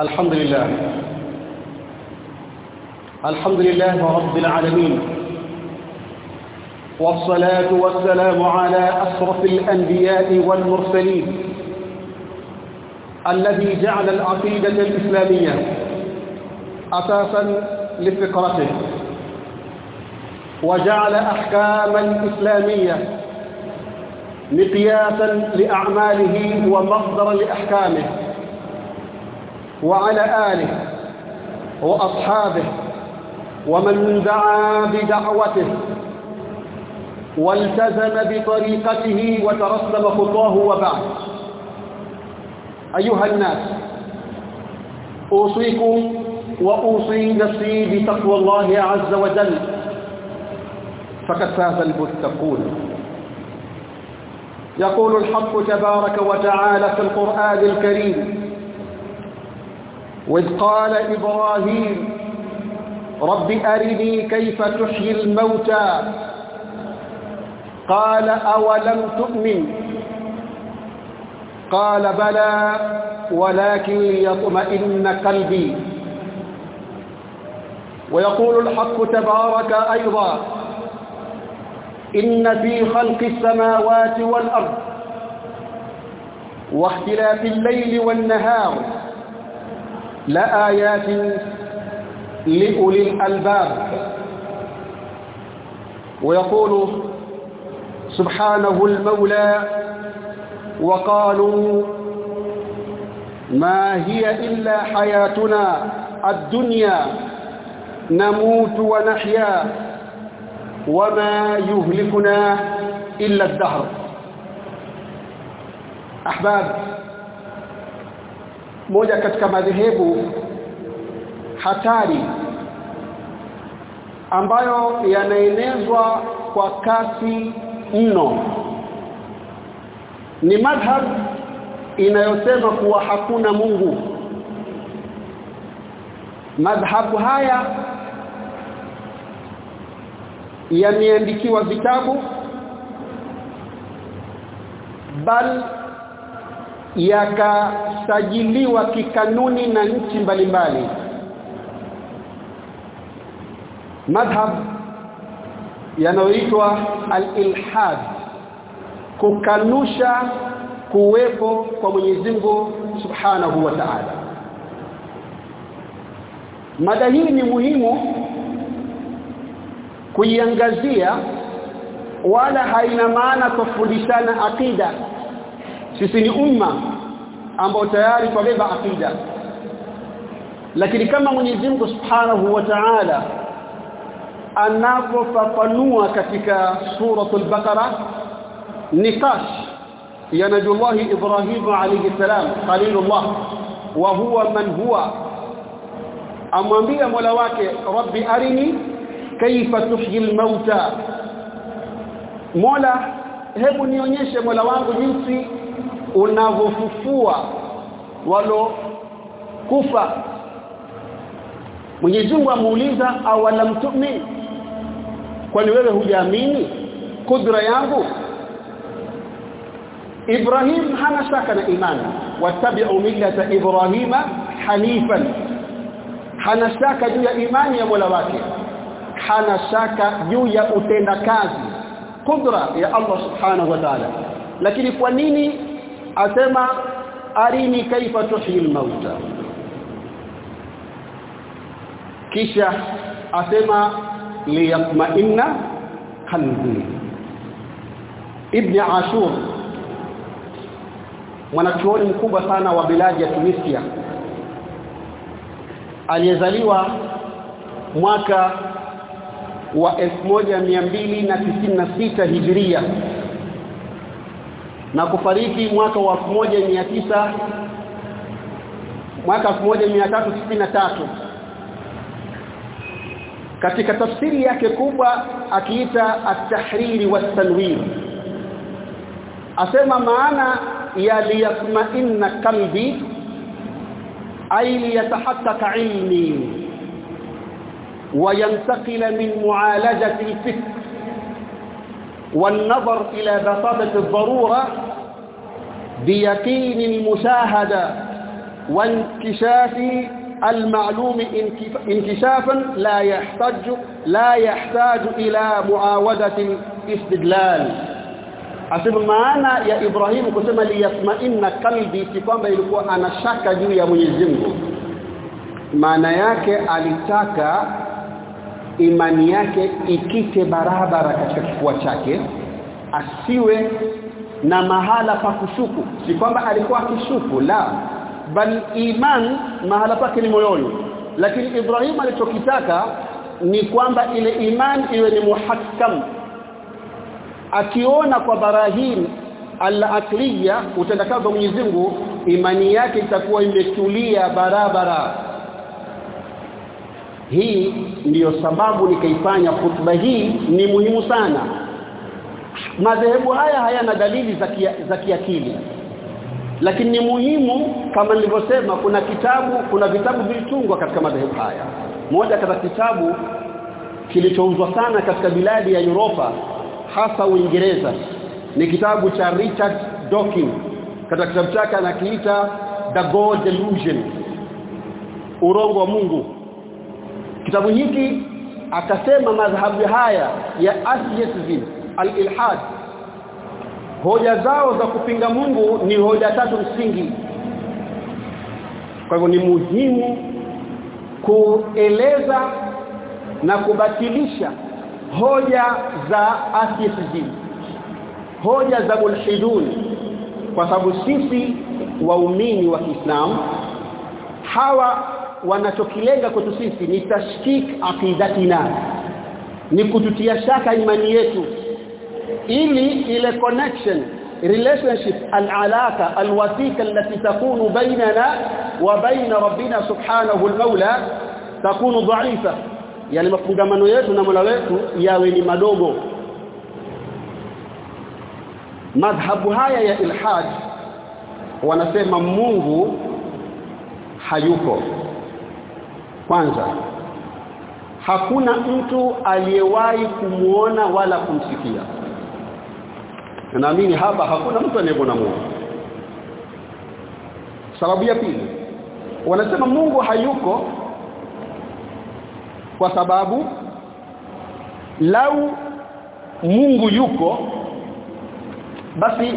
الحمد لله. الحمد لله رب العالمين. والصلاة والسلام على أشرف الأنبياء والمرسلين الذي جعل العقيدة الإسلامية أساسا لفكرته وجعل أحكاما إسلامية مقياسا لأعماله ومصدرا لأحكامه. وعلى آله وأصحابه ومن دعا بدعوته والتزم بطريقته وترسم خطاه وبعد. أيها الناس أوصيكم وأوصي نفسي بتقوى الله عز وجل. فقد فاز المتقون. يقول الحق تبارك وتعالى في القرآن الكريم وإذ قال إبراهيم رب أرني كيف تحيي الموتى؟ قال أولم تؤمن؟ قال بلى ولكن ليطمئن قلبي. ويقول الحق تبارك أيضا إن في خلق السماوات والأرض واختلاف الليل والنهار. لآيات لأولي الألباب. ويقول سبحانه المولى وقالوا ما هي إلا حياتنا الدنيا نموت ونحيا وما يهلكنا إلا الدهر. أحباب moja katika madhehebu hatari ambayo yanaenezwa kwa kasi mno. Ni madhhab inayosema kuwa hakuna Mungu. Madhhabu haya yameandikiwa vitabu bal yakasajiliwa kikanuni na nchi mbalimbali. Madhhab yanayoitwa al-ilhad kukanusha kuwepo kwa Mwenyezi Mungu Subhanahu wa Ta'ala. Mada hii ni muhimu kuiangazia wala haina maana kufundishana akida sisi ni umma ambao tayari twabeba akida lakini kama Mwenyezi Mungu Subhanahu wa Ta'ala anapofafanua katika suratul Baqara nikash ya Nabiullah Ibrahim alayhi salam qalilullah wa huwa man huwa amwambia Mola wake rabbi arini kaifa tuhyi almauta Mola hebu nionyeshe Mola wangu jinsi unavofufua walo kufa Mwenyezi Mungu amuuliza awalam tu'min? Kwani wewe hujaamini kudra yangu? Ibrahim hana shaka na imani. Wattabi'u millata Ibrahima hanifan. Hana shaka juu ya imani ya Mola wake. Hana shaka juu ya utendakazi kudra ya Allah subhanahu wa ta'ala. Lakini kwa nini asema arini kaifa tuhil mauta kisha asema liyatma'inna qalbi. Ibn ashur mwanachuoni mkubwa sana wa biladi ya Tunisia aliyezaliwa mwaka wa 1296 Hijria na kufariki mwaka wa 1900 mwaka 1363 katika tafsiri yake kubwa akiita at-tahriri was-tanwir asema maana ya liyasma'inna qalbi ay liyatahaqqaqa ilmi وينتقل من معالجة الفكر والنظر إلى بساطة الضرورة بيقين المشاهدة وانكشاف المعلوم انكشافا لا يحتاج لا يحتاج إلى معاودة الاستدلال asema maana ya Ibrahim kusema liyatmainna kalbi si kwamba ilikuwa anashaka juu ya Mwenyezi Mungu maana yake alitaka imani yake ikite barabara katika kifua chake asiwe na mahala pa kushuku. Si kwamba alikuwa akishuku la. Bali iman mahala pake ni moyoni. Lakini Ibrahim alichokitaka ni kwamba ile iman iwe ni muhakkam. Akiona kwa barahim al-akliya utendakazi wa Mwenyezi Mungu imani yake itakuwa imetulia barabara hii ndiyo sababu nikaifanya khutba hii ni muhimu sana. Madhehebu haya hayana dalili za kia, za kiakili. Lakini ni muhimu kama nilivyosema kuna kitabu kuna vitabu vilitungwa katika madhehebu haya. Moja katika kitabu kilichouzwa sana katika biladi ya Europa hasa Uingereza. Ni kitabu cha Richard Dawkins. Katika kitabu chake anakiita The God Delusion urongo wa Mungu kitabu hiki akasema madhhabu haya ya atheism al-ilhad. Hoja zao za kupinga Mungu ni hoja tatu msingi. Kwa hivyo ni muhimu kueleza na kubatilisha hoja za atheism hoja za mulhidun kwa sababu sisi waumini wa Kiislamu hawa wanachokilenga kwetu sisi ni tashkik aqidatina ni kututia shaka imani yetu ili ile connection relationship al-alaka al-wathika allati takunu bainana wa baina rabbina subhanahu al-maula takunu dha'ifa. Yani mafungamano yetu na Mola wetu yawe ni madogo. Madhhabu haya ya ilhad wanasema Mungu hayuko kwanza hakuna mtu aliyewahi kumuona wala kumsikia. Naamini hapa hakuna mtu anayemwona Mungu sababu ya pili wanasema Mungu hayuko kwa sababu lau Mungu yuko basi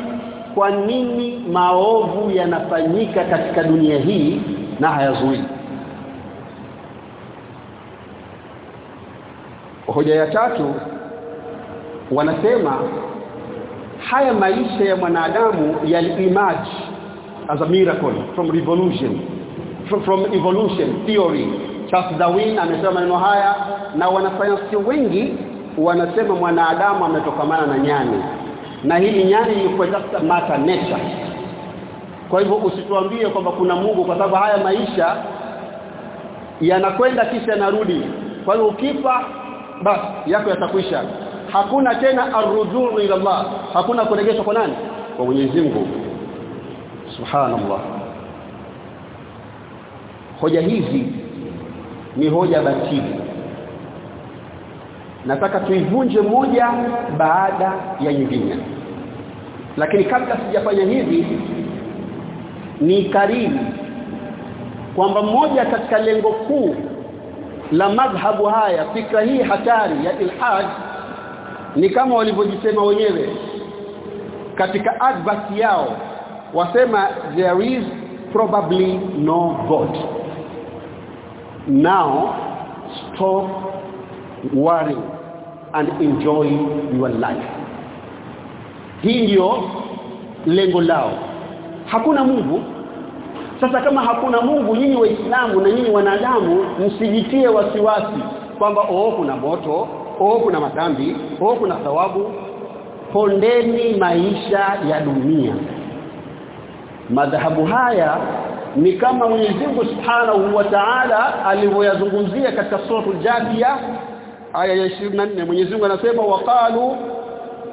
kwa nini maovu yanafanyika katika dunia hii na hayazui hoja ya tatu wanasema haya maisha ya mwanadamu yali-emerge as a miracle from revolution from, from evolution theory. Charles Darwin amesema maneno haya na wanasayansi wengi wanasema mwanadamu ametokamana na nyani. Na hili nyani ilikuwa just matter nature. Kwa hivyo usituambie kwamba kuna Mungu kwa sababu haya maisha yanakwenda kisha yanarudi. Kwa hiyo ukifa basi yako yatakwisha. Hakuna tena arrujuu ila Allah. Hakuna kuregeshwa kwa nani? Kwa Mwenyezi Mungu. Subhanallah. Hoja hizi ni hoja batili. Nataka tuivunje moja baada ya nyingine. Lakini kabla sijafanya hivi ni karibu kwamba mmoja katika lengo kuu la madhhabu haya fikra hii hatari ya ilhad ni kama walivyojisema wenyewe katika advert yao wasema there is probably no god. Now stop worrying and enjoy your life. Hii ndio lengo lao. Hakuna Mungu sasa kama hakuna Mungu nyinyi waislamu na nyinyi wanadamu msijitie wasiwasi kwamba oh kuna moto oh kuna madhambi oh kuna thawabu. Pondeni maisha ya dunia. Madhahabu haya ni kama Mwenyezi Mungu Subhanahu wa Ta'ala alivyoyazungumzia katika sura Al-Jathiya aya ya 24 Mwenyezi Mungu anasema waqalu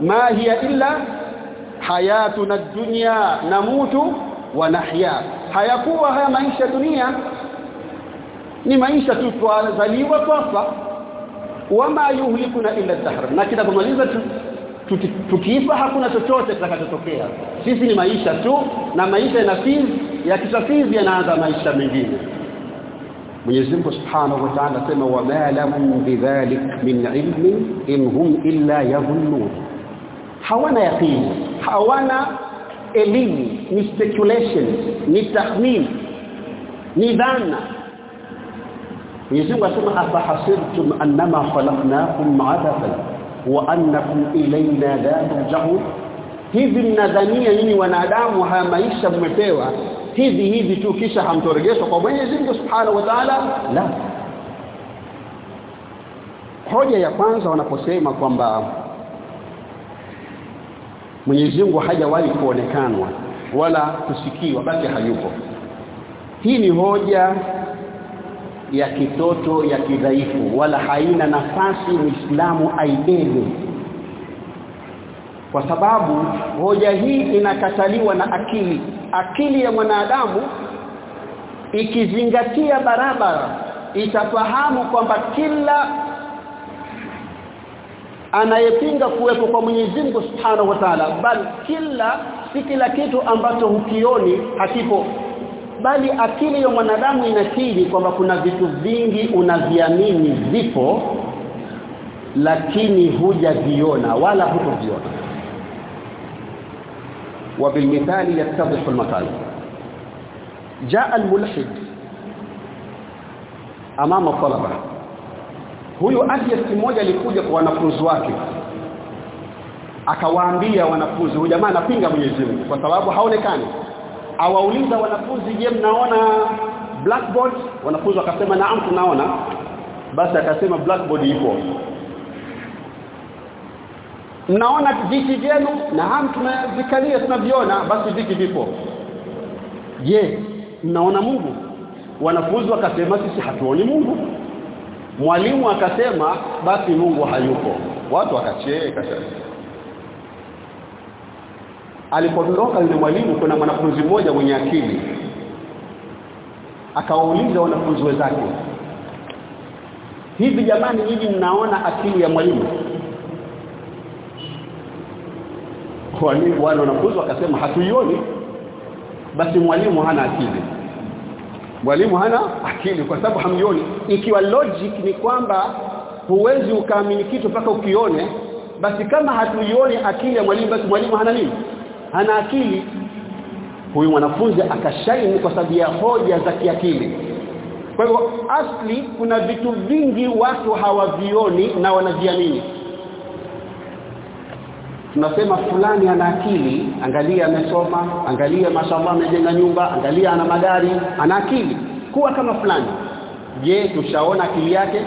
ma hiya illa hayatuna dunya namutu wa nahya hayakuwa haya maisha dunia. Ni maisha tu twazaliwa kwafa wama yuhlikuna illa dahr na kila kumaliza tukifa hakuna chochote kitakachotokea. Sisi ni maisha tu na maisha ya kisafizi yanaanza maisha mengine. Mwenyezi Mungu Subhanahu wa Ta'ala sema wa lahum bidhalik min ilmin in hum illa yadhunnun. Hawana yaqini hawana elimu ni speculation ni tahmin ni dhana. Mwenyezi Mungu asema afahasibtum annama khalaqnakum abathan wa annakum ilayna la turja'un? Hivi mnadhania nyinyi wanadamu haya maisha mmepewa? Hivi hivi tu kisha hamtorejeshwa kwa Mwenyezi Mungu Subhanahu wa Ta'ala? La. Hoja ya kwanza wanaposema kwamba Mwenyezi Mungu hajawahi kuonekanwa wala kusikiwa basi hayupo. Hii ni hoja ya kitoto ya kidhaifu wala haina nafasi Muislamu aibebe. Kwa sababu hoja hii inakataliwa na akili. Akili ya mwanadamu ikizingatia barabara itafahamu kwamba kila anayepinga kuwepo kwa Mwenyezi Mungu Subhanahu wa Ta'ala bali kila si kila kitu ambacho hukioni hakipo bali akili ya mwanadamu inakiri kwamba kuna vitu vingi unaviamini vipo lakini hujaviona wala hutoviona وبالمثال يتضح المثال جاء الملحد امام الطلبه huyu atheist mmoja alikuja kwa wanafunzi wake akawaambia wanafunzi huyu jamaa anapinga Mwenyezi Mungu kwa sababu haonekani. Awauliza wanafunzi je mnaona blackboard? Wanafunzi wakasema naam tunaona. Basi akasema blackboard ipo. Mnaona viti vyenu? Naam tunavikalia tunaviona. Basi viti vipo. Je mnaona Mungu? Wanafunzi wakasema sisi hatuoni Mungu mwalimu akasema basi Mungu hayupo. Watu wakacheka alipoondoka yule mwalimu kuna mwanafunzi mmoja mwenye akili. Akawauliza wanafunzi wenzake hivi jamani nyinyi mnaona akili ya mwalimu? Walimu wale wanafunzi wakasema hatuioni. Basi mwalimu hana akili mwalimu hana akili kwa sababu hamjioni ikiwa logic ni kwamba huwezi ukaamini kitu mpaka ukione basi kama hatuioni akili ya mwalimu basi mwalimu hana nini? Hana akili. Huyu mwanafunzi akashaini kwa sababu ya hoja za kiakili. Kwa hivyo asli kuna vitu vingi watu hawavioni na wanaviamini tunasema fulani ana akili angalia amesoma angalia mashallah amejenga nyumba angalia ana magari ana akili. Kuwa kama fulani. Je tushaona akili yake?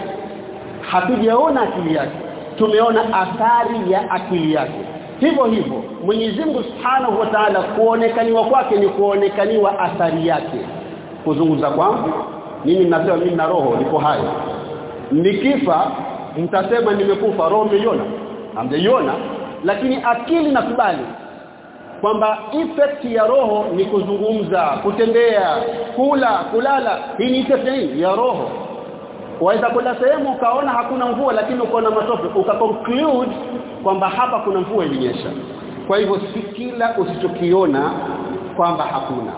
Hatujaona akili yake. Tumeona athari ya akili yake. Hivyo hivyo Mwenyezi Mungu Subhanahu wa Ta'ala kuonekaniwa kwake ni kuonekaniwa athari yake. Kuzungumza kwangu mimi ninasema mimi na roho niko hai. Nikifa mtasema nimekufa. Roho mmeiona hamjaiona lakini akili nakubali kwamba effect ya roho ni kuzungumza kutembea kula kulala. Hii ni effect ya roho. Waweza kwenda sehemu ukaona hakuna mvua lakini ukaona matope. Ukaconclude kwamba hapa kuna mvua ilinyesha. Kwa hivyo si kila usichokiona kwamba hakuna.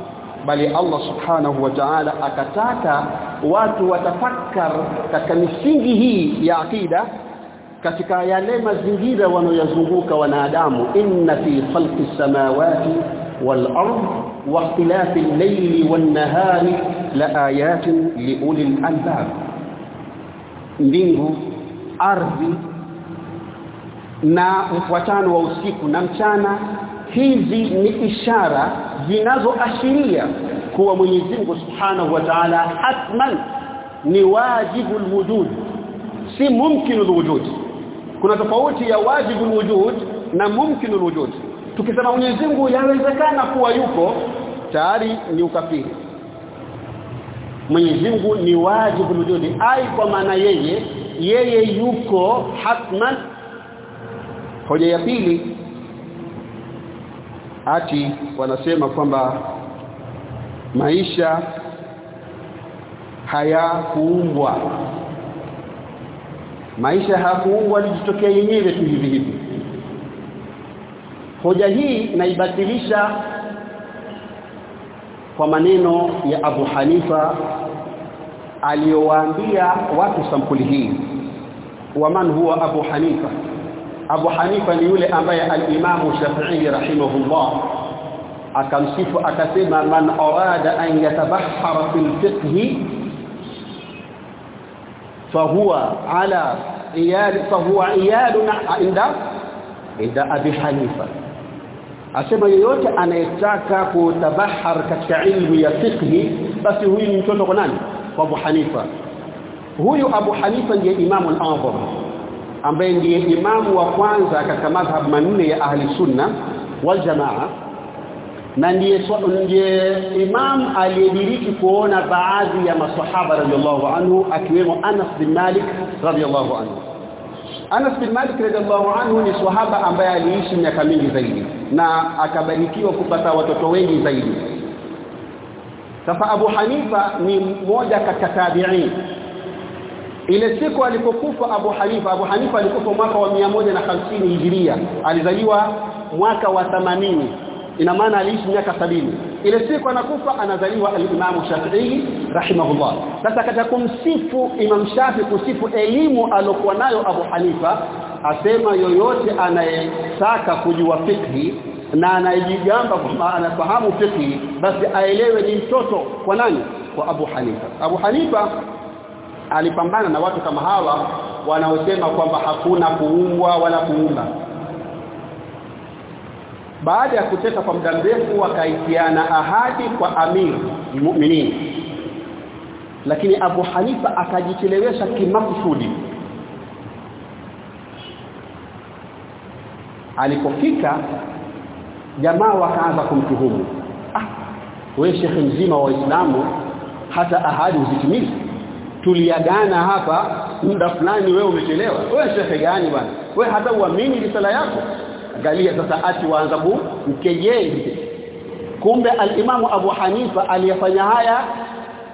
Bali Allah subhanahu wa ta'ala akataka watu watafakar katika misingi hii ya akida katika yale mazingira wanayozunguka wanadamu inna fi khalqi samawati wal ard wa ikhtilafi al-layli wan nahari la ayatin li ulil albab. Mbingu ardhi na mfuatano wa usiku na mchana hizi ni ishara zinazoashiria kuwa Mwenyezi Mungu Subhanahu wa Ta'ala hatman ni wajibu alwujud si mumkinu alwujud kuna tofauti ya wajibu wujud na mumkinul wujud. Tukisema Mwenyezi Mungu yawezekana kuwa yuko tayari ni ukafiri. Mwenyezi Mungu ni wajibu wujud ai kwa maana yeye yeye yuko hatman. Hoja ya pili ati wanasema kwamba maisha hayakuumbwa maisha hakuungwa lijitokea yenyewe tu hivi hivi. Hoja hii naibatilisha kwa maneno ya Abu Hanifa aliyowaambia watu sampuli hii. Wa man huwa Abu Hanifa? Abu Hanifa ni yule ambaye al-Imam Shafi'i rahimahullah akamsifu akasema man arada an yatabahhara fil fiqh fahuwa ala iyad fahuwa iyadun inda inda Abi Hanifa. Asema yeyote anayetaka kutabahar katika ilmu ya fiqh basi huyu ni mtoto kwa nani? Kwa Abu Hanifa. Huyu Abu Hanifa ndiye imamu al-azam ambaye ndiye imamu wa kwanza katika madhhab manne ya ahli sunna wal jamaa na ndiye ndiye imam aliyediriki kuona baadhi ya maswahaba radhiallahu anhu akiwemo Anas bin Malik radhiallahu anhu. Anas bin Malik radhiallahu anhu ni swahaba ambaye aliishi miaka mingi zaidi na akabarikiwa kupata watoto wengi zaidi. Sasa Abu Hanifa ni mmoja katika tabi'in. Ile siku alipokufa Abu Hanifa Abu Hanifa alikufa mwaka wa 150 Hijiria. Alizaliwa mwaka wa 80 ina maana aliishi miaka sabini. Ile siku anakufa anazaliwa al-Imam Shafi'i rahimahullah. Sasa katika kumsifu Imam Shafi kusifu elimu alokuwa nayo Abu Hanifa asema yoyote anayetaka kujua fikhi na anayejigamba kwamba anafahamu fikhi basi aelewe ni mtoto kwa nani? Kwa Abu Hanifa. Abu Hanifa alipambana na watu kama hawa wanaosema kwamba hakuna kuumbwa wala kuumba baada ya kuteka kwa muda mrefu wakaitiana ahadi kwa amir mu'minin. Lakini Abu Hanifa akajichelewesha kimakusudi. Alipofika jamaa wakaanza kumtuhumu. Ah wewe shekhe mzima wa Uislamu hata ahadi uzitimizi tuliagana hapa muda fulani wewe umechelewa. Wewe shekhe gani bwana? Wewe hata uamini risala yako angalia sasa ati waanza kumkejeli kumbe alimamu Abu Hanifa aliyafanya haya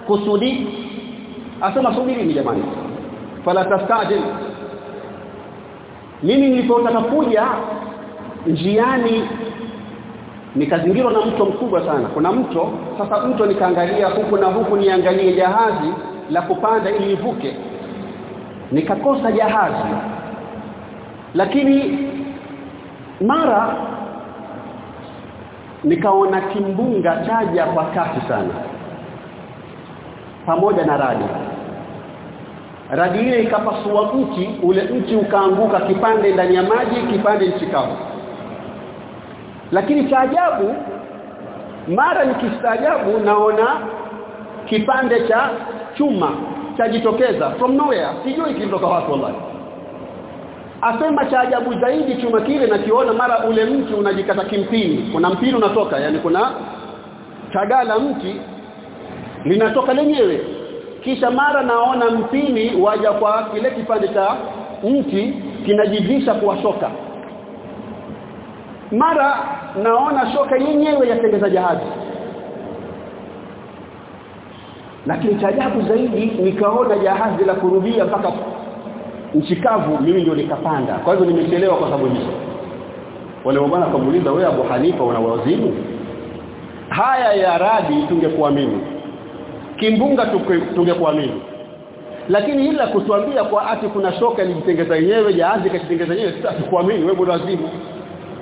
kusudi asema subiri jamani. Fala tastajil. Mimi nilipotaka kuja njiani nikazingirwa na mto mkubwa sana. Kuna mto sasa mto nikaangalia huku na huku niangalie jahazi la kupanda ili ivuke. Nikakosa jahazi. Lakini mara nikaona kimbunga chaja kwa kasi sana pamoja na radi. Radi ile ikapasua mti ule mti ukaanguka kipande ndani ya maji kipande nchi kavu. Lakini cha ajabu mara nikistaajabu naona kipande cha chuma chajitokeza from nowhere. Sijui kilitoka wapi wallahi asema cha ajabu zaidi chuma kile nakiona mara ule mti unajikata kimpini. Kuna mpini unatoka yani kuna chagala mti linatoka lenyewe. Kisha mara naona mpini waja kwa kile kipande cha mti kinajivisha kuwa shoka. Mara naona shoka yenyewe yatengeza jahazi. Lakini cha ajabu zaidi nikaona jahazi la kurudia mpaka nchikavu mimi ndio nikapanda. Kwa hivyo nimechelewa kwa sababu hizo. Wale bwana kamuuliza wewe Abu Hanifa una wazimu? Haya ya radi tungekuamini. Kimbunga tungekuamini. Lakini ila kutuambia kwa ati kuna shoka ilijitengeza yenyewe jahazi kajitengeza yenyewe sitakuamini wewe bwana wazimu.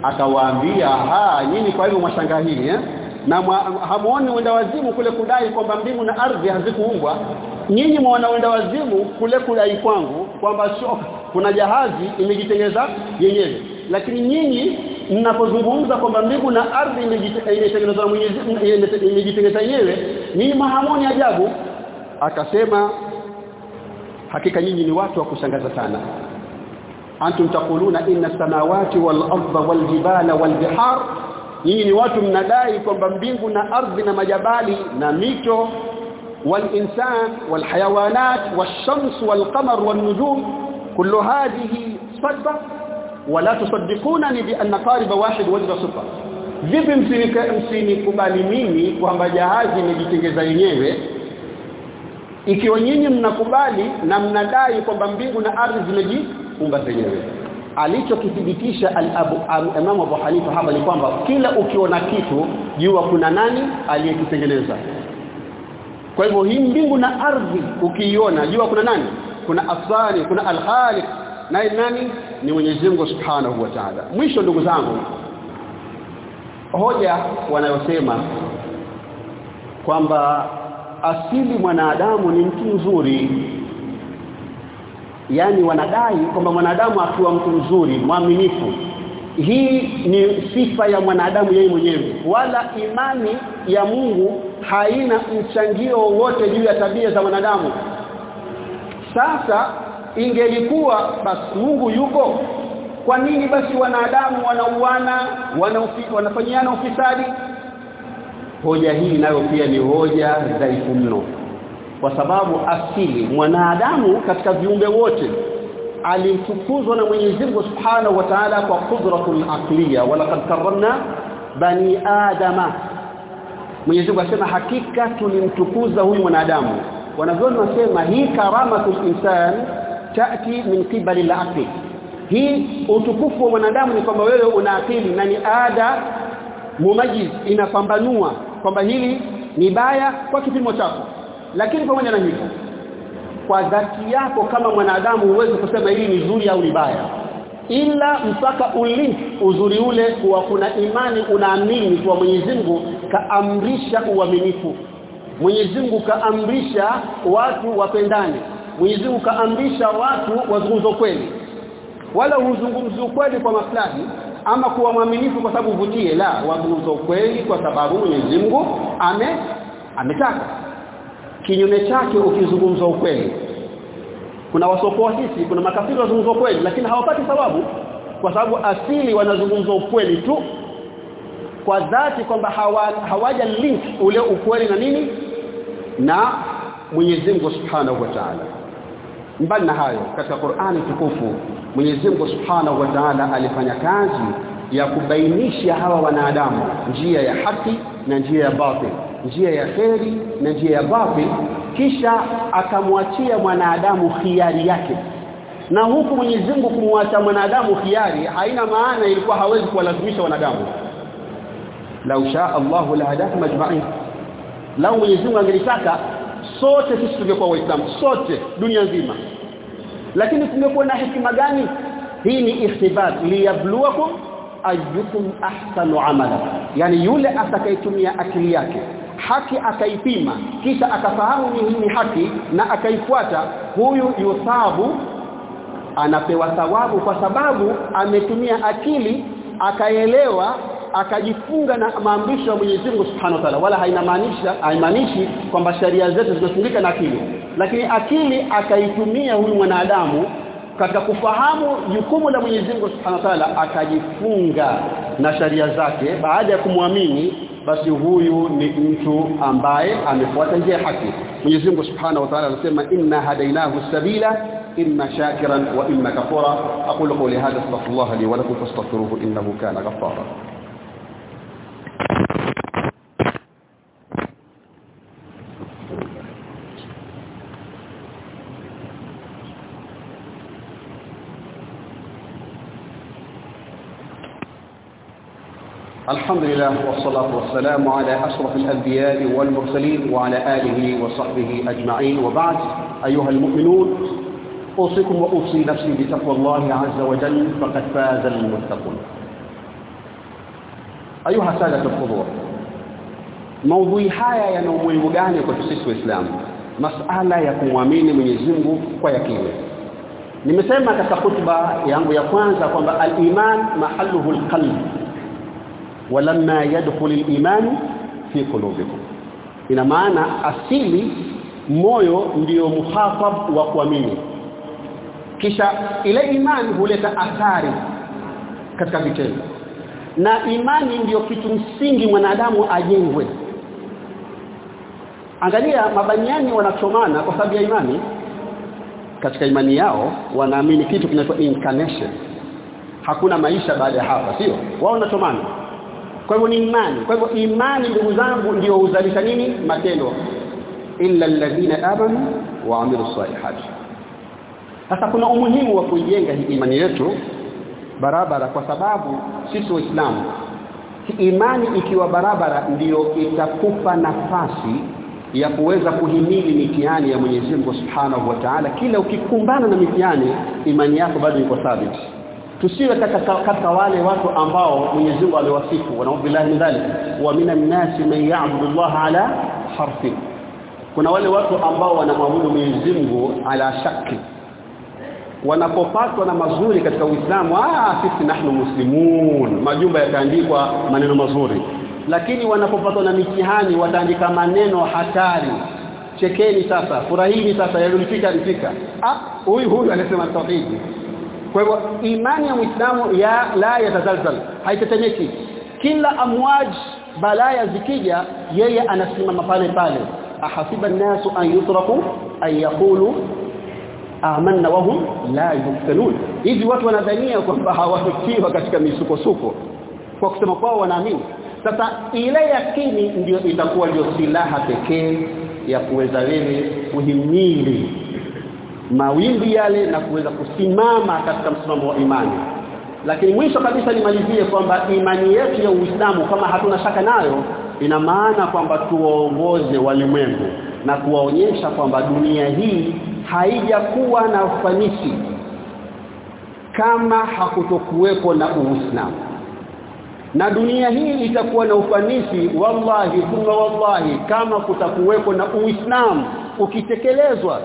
Akawaambia ha nyinyi kwa hivyo mwashanga hili eh? Na hamuoni wenda wazimu kule kudai kwamba mbingu na ardhi hazikuumbwa nyinyi mwanaenda wazimu kule kudai kwangu kwamba sio kuna jahazi imejitengeza yenyewe. Lakini nyinyi mnapozungumza kwamba mbingu na ardhi imejitengeneza Mwenyezi imejitengeneza yenyewe nyinyi mahamoni ajabu. Akasema hakika nyinyi ni watu wa kushangaza sana. Antum taquluna inna samawati wal arda wal jibala wal bihar. Nyinyi ni watu mnadai kwamba mbingu na ardhi na majabali na mito wal والحيوانات والشمس والقمر والنجوم كل هذه qamar ولا تصدقونني kullu hadhihi واحد وجد sifa vipi msinikubali mimi kwamba jahazi imejitengeza yenyewe? Ikiwa nyinyi mnakubali na mnadai kwamba mbingu na ardhi zimejiumba zenyewe. Alichokithibitisha al-Imam Abu Hanifa hapa ni kwamba kila ukiona kitu jua kuna nani aliyekitengeneza kwa hivyo hii mbingu na ardhi ukiiona jua kuna nani? Kuna afsani kuna al-khaliq. Naye nani? Ni Mwenyezi Mungu Subhanahu wa Ta'ala. Mwisho ndugu zangu hoja wanayosema kwamba asili mwanadamu ni mtu mzuri. Yani wanadai kwamba mwanadamu akiwa mtu mzuri mwaminifu hii ni sifa ya mwanadamu yeye mwenyewe. Wala imani ya Mungu haina mchangio wote juu ya tabia za wanadamu sasa ingelikuwa basi Mungu yuko kwa nini basi wanadamu wanauana wanafanyiana ufisadi? Hoja hii nayo pia ni hoja dhaifu mno. Kwa sababu asili mwanadamu katika viumbe wote alitukuzwa na Mwenyezi Mungu Subhanahu wa Ta'ala kwa qudratul aqliya wa laqad karramna bani adama Mwenyezi Mungu asema hakika tulimtukuza huyu mwanadamu. Wanavyoni wasema hii karamatul insan taati min qibali al-aqli. Hii utukufu wa mwanadamu ni kwamba wewe una akili na ni ada mumajiz inapambanua kwamba hili ni baya kwa kipimo chako. Lakini pamoja na hivyo kwa dhati yako kama mwanadamu huwezi kusema hili ni zuri au ni baya ila mpaka ulink uzuri ule kuwa kuna imani unaamini kwa Mwenyezi Mungu kaamrisha uaminifu. Mwenyezi Mungu kaamrisha watu wapendane. Mwenyezi Mungu kaamrisha watu wazungumze kweli wala huzungumzi ukweli kwa maslahi ama kuwa mwaminifu kwa sababu uvutie. La wazungumza ukweli kwa sababu Mwenyezi Mungu ame ametaka. Kinyume chake ukizungumza ukweli kuna wasokoa sisi kuna makafiri wazungumza kweli lakini hawapati sababu. Kwa sababu asili wanazungumza ukweli tu kwa dhati kwamba hawa, hawaja link ule ukweli na nini? Na Mwenyezi Mungu Subhanahu wa Ta'ala. Mbali na hayo katika Qur'ani tukufu Mwenyezi Mungu Subhanahu wa Ta'ala alifanya kazi ya kubainisha hawa wanadamu njia ya haki na njia ya batil njia ya kheri na njia ya batil kisha akamwachia mwanadamu khiari yake. Na huku Mwenyezi Mungu kumwacha mwanadamu khiari haina maana ilikuwa hawezi kuwalazimisha wanadamu. Lau shaa Allahu la hadakum ajma'in lau Mwenyezi Mungu angelitaka sote sisi tungekuwa waislamu sote dunia nzima. Lakini kungekuwa na hikima gani? Hii ni ikhtibar liyabluwakum ayyukum ahsanu amala. Yani yule atakayetumia akili yake haki akaipima kisha akafahamu ni ni haki na akaifuata huyu yusabu anapewa thawabu kwa sababu ametumia akili akaelewa akajifunga na maamrisho ya Mwenyezi Mungu Subhanahu wa Ta'ala. Wala hainamaanisha haimaanishi kwamba sheria zetu zimefungika na akili. Lakini akili akaitumia huyu mwanadamu katika kufahamu jukumu la Mwenyezi Mungu Subhanahu wa Ta'ala akajifunga na sheria zake baada ya kumwamini basi huyu ni mtu ambaye amefuata njia haki. Mwenyezi Mungu Subhanahu wa Ta'ala anasema inna hadainahu sabila imma shakiran wa imma kafura. Aqulu qawli hadha astaghfirullah li wa lakum fastaghfiruhu innahu kana ghaffara الحمد لله والصلاة والسلام على أشرف الأنبياء والمرسلين وعلى آله وصحبه أجمعين. وبعد أيها المؤمنون أوصيكم وأوصي نفسي بتقوى الله عز وجل فقد فاز المتقون. أيها السادة الحضور موضوع gani kwa sisi waislamu masala ya kumwamini Mwenyezi Mungu kwa yakini nimesema katika hutuba yangu ya kwanza kwamba al-iman walamma yadkhul al-iman fi qulubikum. Ina maana asili moyo ndiyo muhatab wa kuamini. Kisha ile imani huleta athari katika vitendo. Na imani ndiyo kitu msingi mwanadamu ajengwe. Angalia mabaniani wanachomana kwa sababu ya imani. Katika imani yao wanaamini kitu kinaitwa incarnation. Hakuna maisha baada ya hapa sio? Wao wanachomana kwa hivyo ni imani. Kwa hivyo imani ndugu zangu ndio huzalisha nini? Matendo. Illa alladhina amanu wa amilu salihati. Sasa kuna umuhimu wa kuijenga hii imani yetu barabara kwa sababu sisi waislamu imani ikiwa barabara ndiyo itakupa nafasi ya kuweza kuhimili mitihani ya Mwenyezi Mungu Subhanahu wa Ta'ala. Kila ukikumbana na mitihani imani yako bado iko thabiti tusiwe katika wale watu ambao Mwenyezi Mungu aliwasifu. Wa billahi min dhalik. Wa minan nasi man ya'budu Allah ala harfi kuna wale watu ambao wanamwabudu Mwenyezi Mungu ala shakki. Wanapopatwa na mazuri katika Uislamu ah sisi nahnu muslimun. Majumba yataandikwa maneno mazuri. Lakini wanapopatwa na mitihani wataandika maneno hatari. Chekeni sasa furahini sasa yalifika alifika. Ah huyu huyu anasema tauhidi kwa hivyo imani ya Muislamu ya la yatazalzal haitetemeki. Kila amwaj balaya zikija yeye anasimama pale pale. Ahasiba nasu an yutraku an yaqulu amanna wahum la yuftanun hivi watu wanadhania kwamba hawatokiwa katika misukosuko. Kwa kusema kwao wanaamini. Sasa ile yakini ndio itakuwa ndio silaha pekee ya kuweza wewe kuhimili mawimbi yale na kuweza kusimama katika msimamo wa imani. Lakini mwisho kabisa nimalizie kwamba imani yetu ya Uislamu kama hatuna shaka nayo ina maana kwamba tuwaongoze walimwengu na kuwaonyesha kwamba dunia hii haijakuwa na ufanisi kama hakutokuwepo na Uislamu. Na dunia hii itakuwa na ufanisi wallahi thumma wallahi kama kutakuwepo na Uislamu ukitekelezwa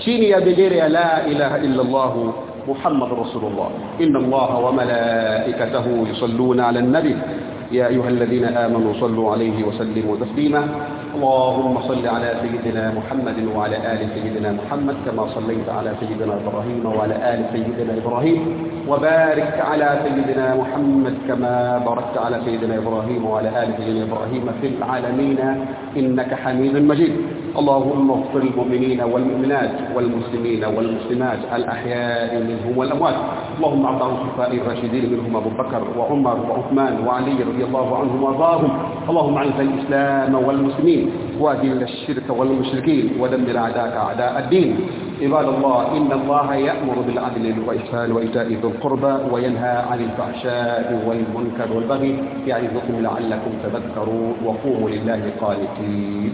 chini ya bendera ya la ilaha illa Allah Muhammad Rasulullah inna Allah wa malaikatahu yusalluna ala an-nabi يا أيها الذين آمنوا صلوا عليه وسلموا تسليما. اللهم صل على سيدنا محمد وعلى آل سيدنا محمد كما صليت على سيدنا إبراهيم وعلى آل سيدنا إبراهيم. وبارك على سيدنا محمد كما باركت على سيدنا إبراهيم وعلى آل سيدنا إبراهيم في العالمين. إنك حميد مجيد. اللهم اغفر المؤمنين والمؤمنات والمسلمين والمسلمات الأحياء منهم والأموات. اللهم أعطى الخلفاء الراشدين منهم أبو بكر وعمر وعثمان وعلي رضي الله عنهم وأرضاهم. اللهم أعز الإسلام والمسلمين. وأذل الشرك والمشركين. ودمر أعداءك أعداء الدين. عباد الله إن الله يأمر بالعدل والإحسان وإيتاء ذي القربى وينهى عن الفحشاء والمنكر والبغي يعظكم لعلكم تذكرون وقوموا لله قانتين.